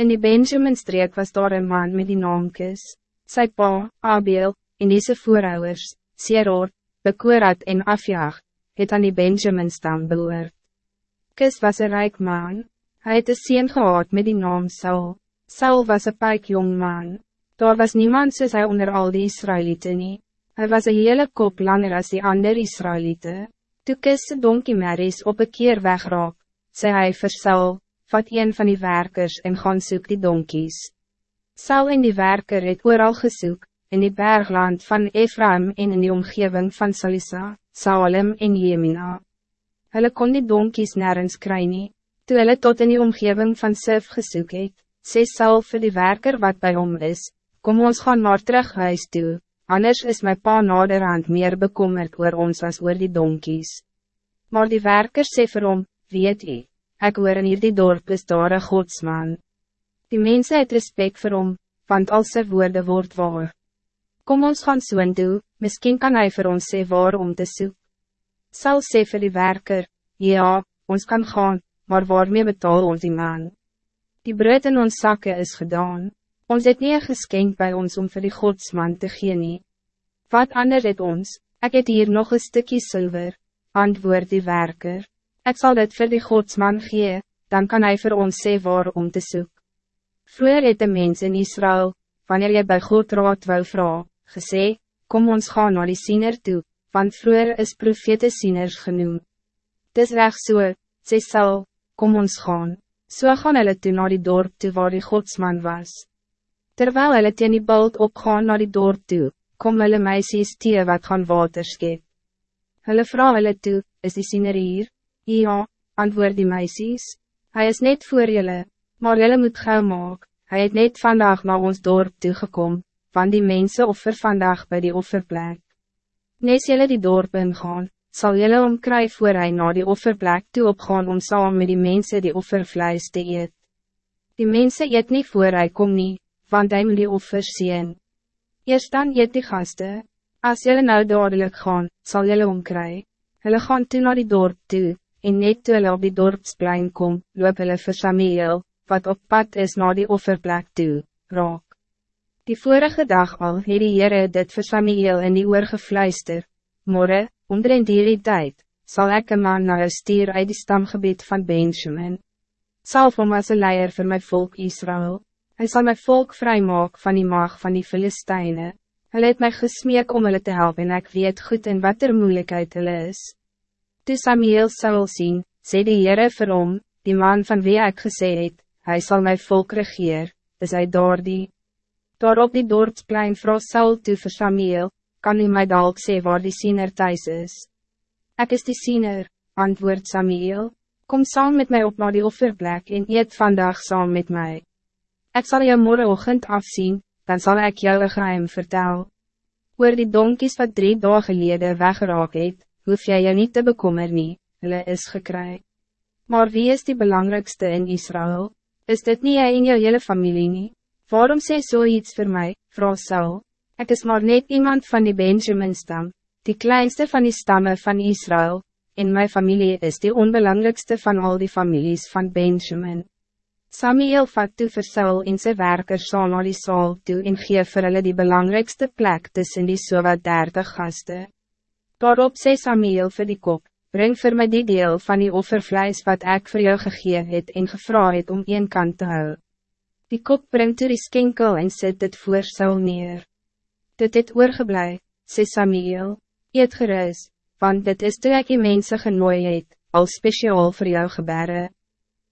In die Benjamin-streek was daar een man met die naam Kis. Sy pa, Abel, en deze voorouders, Seror, Bekorat en Afjaag, het aan die Benjamin-stam behoort. Kis was een rijk man. Hij het een sien gehad met die naam Saul. Saul was een pijk jong man. Daar was niemand soos hy onder al die Israëlieten nie. Hij was een hele kop langer als die andere Israëlieten. Toe Kis sy donkie op een keer wegraak, sê hy vir Saul, vat een van die werkers en gaan soek die donkies. Saul en die werker het ooral gesoek, in die bergland van Ephraim en in die omgeving van Salisa, Salem en Jemina. Hulle kon die donkies nergens kry nie, toe hulle tot in die omgeving van Sif gesoek het, sê Saul vir die werker wat bij hom is, kom ons gaan maar terug huis toe, anders is my pa naderhand meer bekommerd oor ons as oor die donkies. Maar die werker sê vir hom, weet jy, Ik hoor in hierdie dorp is daar een godsman. Die mensen het respect voor hom, want al sy woorde word waar. Kom ons gaan soen toe, miskien kan hij voor ons sê waar om te soek. Sal sê vir die werker, ja, ons kan gaan, maar waarmee betaal ons die man? Die brood in ons zakken is gedaan. Ons het nie een geskenk bij ons om voor die godsman te gee nie. Wat ander het ons, ik het hier nog een stukje zilver, antwoord die werker. Ik zal het voor die godsman gee, dan kan hij voor ons sê waar om te zoeken. Vroeger het de mens in Israël, wanneer je bij God raad wou vraag, gesê, kom ons gaan naar die siener toe, want vroeger is profete sieners genoemd. Dis recht so, sê Saul, kom ons gaan, so gaan hulle toe naar die dorp toe waar die godsman was. Terwijl hulle teen die bult opgaan naar die dorp toe, kom hulle meisies tee wat gaan water skep. Hulle vraag hulle toe, is die siener hier? Ja, antwoord die meisjes. Hij is net voor jullie, maar jullie moet gauw maak. Hij het net vandaag naar ons dorp toegekom, van die mensen offer vandaag bij die offerplek. Nees jullie die dorp ingaan, zal jullie omkry voor hij naar die offerplek toe opgaan om samen met die mensen die offervleis te eet. Die mensen eet niet voor hij kom niet, want hij moet die offers zien. Eerst dan eet die gasten. Als jullie nou dadelijk gaan, zal jullie omkry. Hulle gaan toe naar die dorp toe, en net toe hulle op die dorpsplein kom, loop hulle vir Samuel, wat op pad is naar die offerplek toe, raak. Die vorige dag al het die Heere dit vir Samuel in die oor gefluister, Morgen, onder in die tijd, zal ek een man na een stier uit die stamgebied van Benjamin. Salf om as een leier vir my volk Israël, hij zal my volk vrijmaak van die maag van die Filisteine. Hij het mij gesmeek om hulle te helpen en ik weet goed in wat er moeilijkheid hulle is. Toe Samuel Saul sien, sê die Heere vir hom, die man van wie ik gesê het, hy sal my volk regeer, is hy daar die. Daar op die dorpsplein vroeg Saul toe vir Samuel, kan u my dalk sê waar die siener thuis is? Ik is die siener, antwoord Samuel, kom saam met mij op naar die offerplek en eet vandaag saam met mij. Ik zal je morgenochtend afzien, dan zal ik jou een geheim vertel. Oor die donkies wat drie dagen geleden weggeraak het, hoef jij je niet te bekommer nie, hulle is gekry. Maar wie is die belangrijkste in Israël? Is dit niet jij in jou hele familie nie? Waarom sê zoiets voor mij, vrouw Saul? Ik is maar net iemand van die Benjamin-stam, die kleinste van die stammen van Israël, en mijn familie is die onbelangrijkste van al die families van Benjamin. Samuel vat toe vir Saul en sy werkers saam na die saal toe en gee vir hulle die belangrijkste plek tussen die so wat dertig gasten. Daarop sê Samuel vir die kop, breng vir my die deel van die offervleis wat ik voor jou gegee het en gevra het om een kant te hou. Die kop brengt toe die skenkel en zet dit voor Saul neer. Dit het oorgeblij, sê Samuel, eet gerus, want dit is toe ek die mense genooi het, al speciaal voor jou gebere.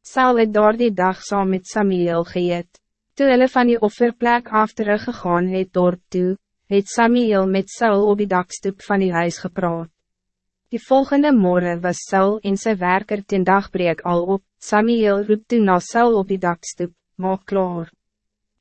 Saul het daar die dag saam met Samuel geëet, toe hulle van die offerplek af teruggegaan het dorp toe, het Samuel met Saul op die dakstoep van die huis gepraat. Die volgende morgen was Saul en zijn werker ten dagbreek al op, Samuel roep toen na Saul op die dakstoep, maak klaar.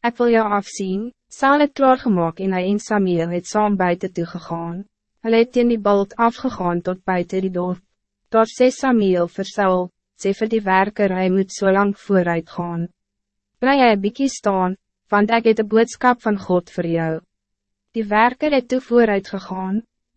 Ik wil jou afzien, Saul het klaargemaak en hy en Samuel het saam buiten toegegaan. Hy het in die bult afgegaan tot buiten die dorp. Daar sê Samuel vir Saul, sê vir die werker hy moet so lang vooruit gaan. Bly hy een staan, want ik het een boodskap van God voor jou. Die werker het toe vooruit gegaan,